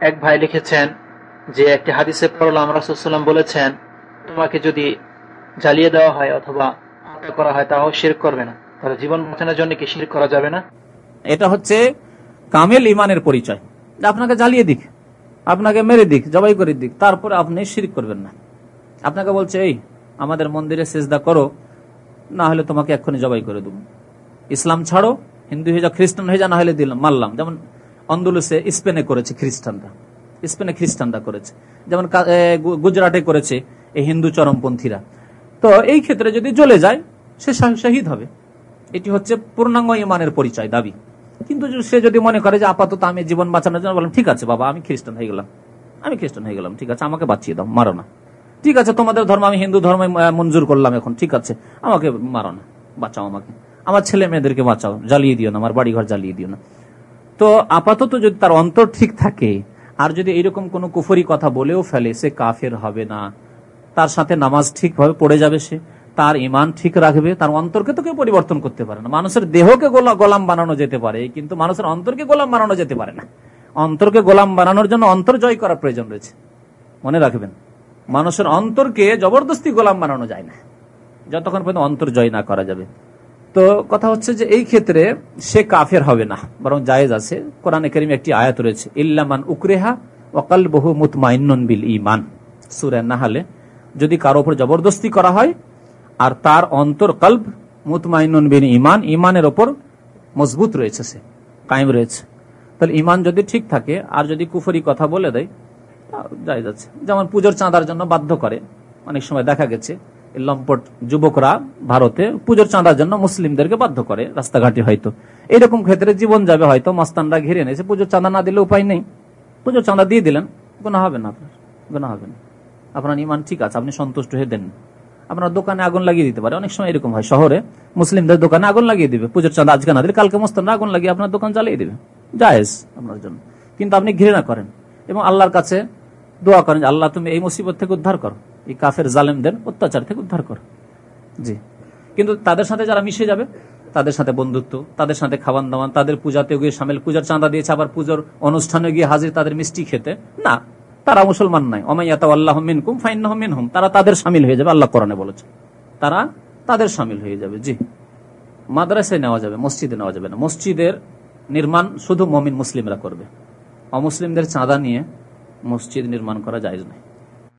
এক ভাই লিখেছেন যে একটি হাদিসে পড়লাম রাসুসাল্লাম বলেছেন, তোমাকে যদি জ্বালিয়ে দেওয়া হয় অথবা হত্যা করা হয়, তাও শির করবে না। তাহলে জীবন বাঁচানোর জন্য কি শির করা যাবে না? এটা হচ্ছে কামেল ইমানের পরিচয়। আপনাকে জ্বালিয়ে দিক, আপনাকে মেরে দিক, জবাই করে দিক, তারপরে আপনি শিরিক করবেন না। আপনাকে বলছে, এই, আমাদের মন্দিরে সেজদা করো, না হলে তোমাকে এক্ষুনি জবাই করে দেবো। ইসলাম ছাড়ো, হিন্দু হয়ে যা খ্রিস্টান হয়ে যা না হলে দিলাম, মারলাম। যেমন অন্দুলুসে স্পেনে করেছে খ্রিস্টানরা। স্পেনে খ্রিস্টানরা করেছে। যেমন গুজরাটে করেছে এই হিন্দু চরমপন্থীরা। তো এই ক্ষেত্রে যদি জ্বলে যায়, সে শহীদ হবে। এটি হচ্ছে পূর্ণাঙ্গ ইমানের পরিচয় দাবি। কিন্তু সে যদি মনে করে যে আপাতত আমি জীবন বাঁচানোর জন্য বললাম, ঠিক আছে বাবা, আমি খ্রিস্টান হয়ে গেলাম। আমি খ্রিস্টান হয়ে গেলাম, ঠিক আছে, আমাকে বাঁচিয়ে দাও, মারো না। ঠিক আছে, তোমাদের ধর্ম, আমি হিন্দু ধর্মে মঞ্জুর করলাম এখন, ঠিক আছে, আমাকে মারো না, বাঁচাও আমাকে। আমার ছেলে মেয়েদেরকে বাঁচাও, জ্বালিয়ে দিও না, আমার বাড়িঘর জ্বালিয়ে দিও না। তো আপাতত যদি তার অন্তর ঠিক থাকে, আর যদি এরকম কোন কুফরি কথা বলেও ফেলে, সে কাফের হবে না। তার সাথে নামাজ ঠিকভাবে পড়ে যাবে সে, তার ইমান ঠিক রাখবে, তার অন্তরকে তো কেউ পরিবর্তন করতে পারে না। মানুষের দেহকে গোলাম বানানো যেতে পারে, কিন্তু মানুষের অন্তরকে গোলাম বানানো যেতে পারে না। অন্তরকে গোলাম বানানোর জন্য অন্তর জয় করার প্রয়োজন রয়েছে। মনে রাখবেন, মানুষের অন্তরকে জবরদস্তি গোলাম বানানো যায় না। যতক্ষণ পর্যন্ত অন্তর জয় না করা যাবে। তো কথা হচ্ছে যে এই ক্ষেত্রে সে কাফের হবে না, বরং জায়েজ আছে। কোরআনে করিম একটি আয়াত রয়েছে ইল্লামান উকরেহা ওকাল বহু মুতমাইন বিল ইমান সুরে নাহালে যদি কারও উপর জবরদস্তি করা হয়, আর তার অন্তর কল্ব মুতমাইন বিন ইমান ইমানের ওপর মজবুত রয়েছে সে, কায়েম রয়েছে। তাহলে ইমান যদি ঠিক থাকে, আর যদি কুফরি কথা বলে দেয় যাই যাচ্ছে যেমন পুজোর চাঁদার জন্য বাধ্য করে, অনেক সময় দেখা গেছে লম্পট যুবকরা ভারতে পুজোর চাঁদার জন্য মুসলিমদেরকে বাধ্য করে, রাস্তাঘাটে হয়তো। এইরকম ক্ষেত্রে জীবন যাবে হয়তো, মাস্তানরা ঘিরে এনেছে, পুজোর চাঁদা না দিলে উপায় নেই। পুজোর চাঁদা দিয়ে দিলেন গোনা হবে না আপনার গোনা হবে না। আপনার ইমান ঠিক আছে, আপনি সন্তুষ্ট হয়ে দেন। আপনার দোকানে আগুন লাগিয়ে দিতে পারে, অনেক সময় এরকম হয়, শহরে মুসলিমদের দোকানে আগুন লাগিয়ে দিবে, পুজোর চাঁদা আজকে না দিলে কালকে মোস্তানরা আগুন লাগিয়ে আপনার দোকান জ্বালিয়ে দিবে। জায়েজ আপনার জন্য। কিন্তু আপনি ঘৃণা করেন এবং আল্লাহর কাছে দোয়া করেন আল্লাহ তুমি এই মুসিবত থেকে উদ্ধার করো। এই কাফের জালেমদের অত্যাচার থেকে উদ্ধার করো। জি। কিন্তু তাদের সাথে যারা মিশে যাবে, তাদের সাথে বন্ধুত্ব, তাদের সাথে খাওয়ান দাওয়ান তাদের পূজাতে গিয়ে সামিল, পূজার চাঁদা দিয়েছে, আবার পুজোর অনুষ্ঠানে গিয়ে হাজির তাদের মিষ্টি খেতে। না, তারা মুসলমান নাই অমাইয়াত আল্লাহ মিনকুম ফাইন মিনহুম। তারা তাদের সামিল হয়ে যাবে, আল্লাহ কোরআনে বলেছে। তারা তাদের সামিল হয়ে যাবে, জি। মাদ্রাসায় নেওয়া যাবে, মসজিদে নেওয়া যাবে না। মসজিদের নির্মাণ শুধু মমিন মুসলিমরা করবে। অমুসলিমদের চাঁদা নিয়ে মসজিদ নির্মাণ করা যায় না